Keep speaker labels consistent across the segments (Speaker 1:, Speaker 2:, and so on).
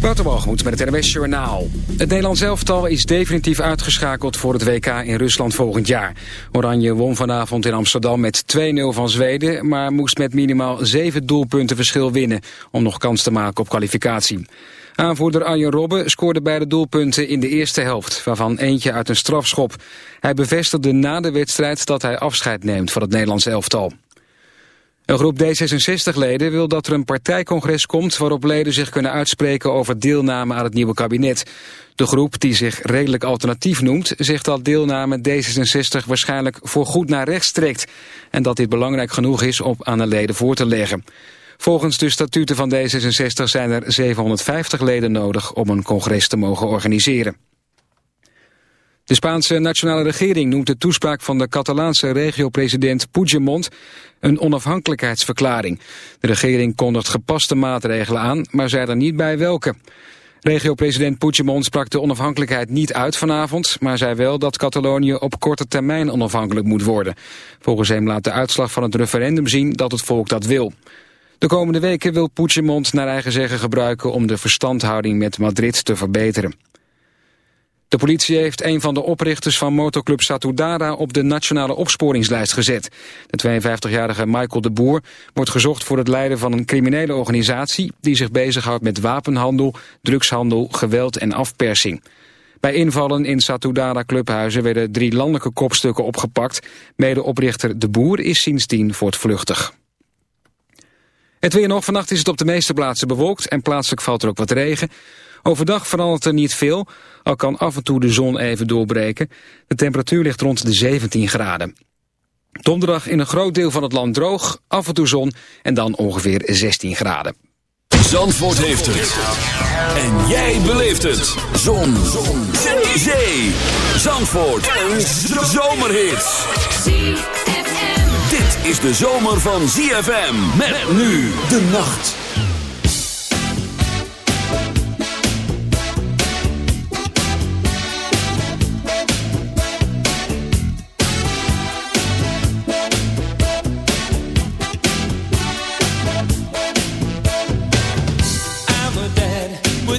Speaker 1: Waterbalgemoed met het NWS Journaal. Het Nederlands elftal is definitief uitgeschakeld voor het WK in Rusland volgend jaar. Oranje won vanavond in Amsterdam met 2-0 van Zweden... maar moest met minimaal 7 doelpunten verschil winnen... om nog kans te maken op kwalificatie. Aanvoerder Arjen Robben scoorde beide doelpunten in de eerste helft... waarvan eentje uit een strafschop. Hij bevestigde na de wedstrijd dat hij afscheid neemt van het Nederlands elftal. Een groep D66-leden wil dat er een partijcongres komt... waarop leden zich kunnen uitspreken over deelname aan het nieuwe kabinet. De groep, die zich redelijk alternatief noemt... zegt dat deelname D66 waarschijnlijk voorgoed naar rechts trekt... en dat dit belangrijk genoeg is om aan de leden voor te leggen. Volgens de statuten van D66 zijn er 750 leden nodig... om een congres te mogen organiseren. De Spaanse nationale regering noemt de toespraak van de Catalaanse regio-president Puigdemont een onafhankelijkheidsverklaring. De regering kondigt gepaste maatregelen aan, maar zei er niet bij welke. Regio-president Puigdemont sprak de onafhankelijkheid niet uit vanavond, maar zei wel dat Catalonië op korte termijn onafhankelijk moet worden. Volgens hem laat de uitslag van het referendum zien dat het volk dat wil. De komende weken wil Puigdemont naar eigen zeggen gebruiken om de verstandhouding met Madrid te verbeteren. De politie heeft een van de oprichters van motoclub Satudara op de nationale opsporingslijst gezet. De 52-jarige Michael de Boer wordt gezocht voor het leiden van een criminele organisatie die zich bezighoudt met wapenhandel, drugshandel, geweld en afpersing. Bij invallen in Satudara clubhuizen werden drie landelijke kopstukken opgepakt. Medeoprichter de Boer is sindsdien voortvluchtig. Het weer nog. Vannacht is het op de meeste plaatsen bewolkt en plaatselijk valt er ook wat regen. Overdag verandert er niet veel, al kan af en toe de zon even doorbreken. De temperatuur ligt rond de 17 graden. Donderdag in een groot deel van het land droog, af en toe zon en dan ongeveer 16 graden.
Speaker 2: Zandvoort heeft het. En jij beleeft het. Zon. zon. Zee. Zandvoort. Een zomerhit. Dit is de zomer van ZFM. Met nu de nacht.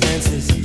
Speaker 3: circumstances.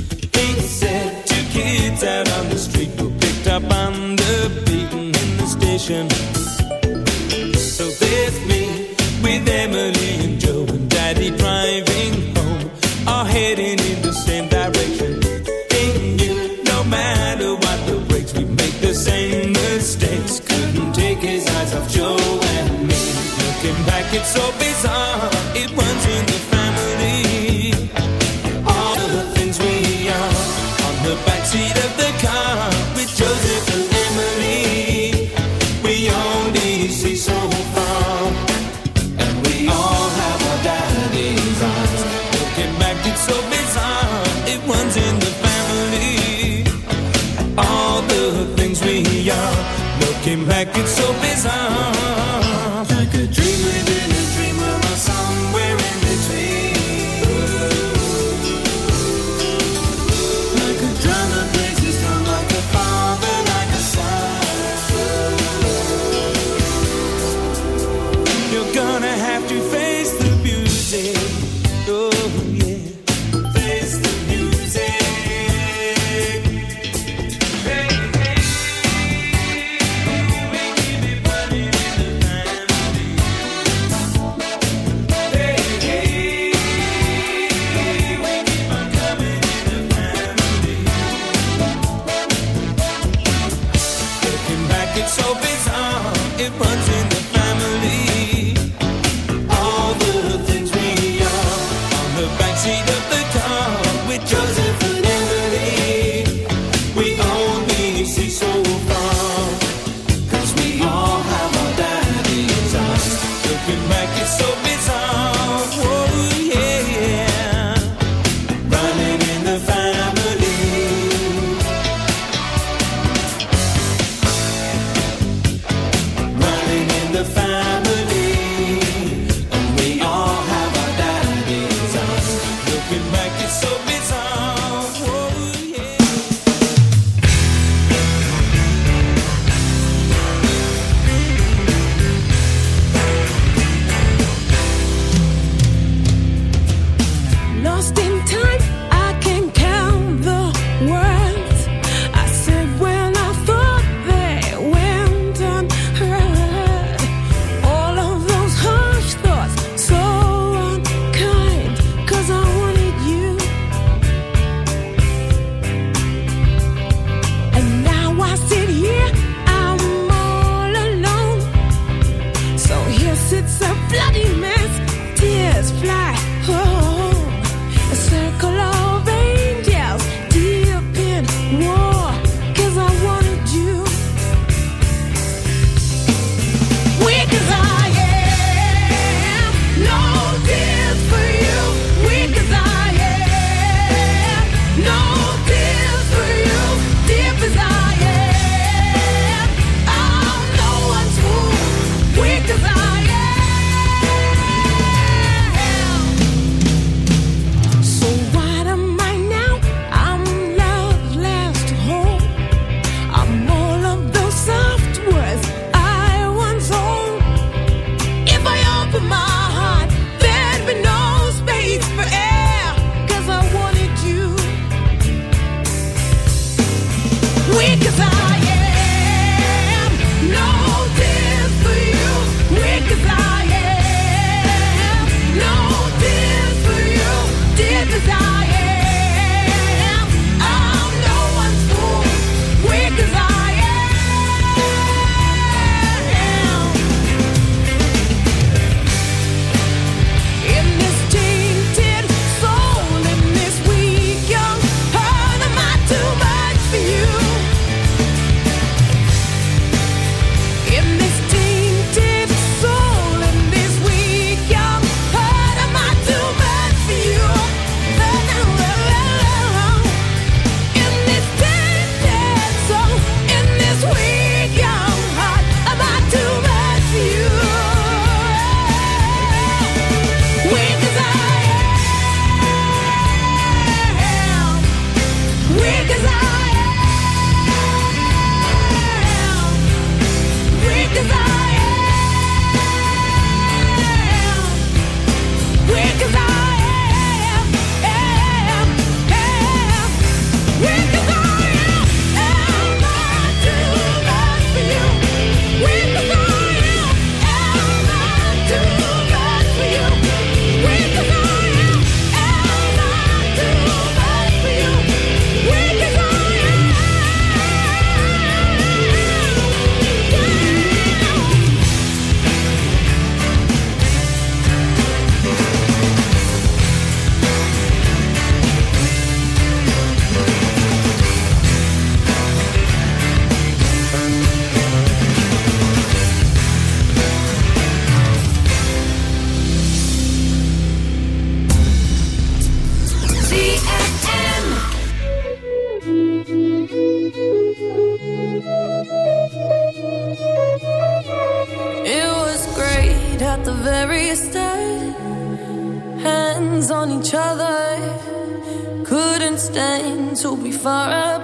Speaker 3: things
Speaker 4: will be forever.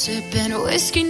Speaker 4: Sipping whiskey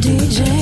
Speaker 5: DJ.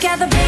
Speaker 4: together,
Speaker 5: baby.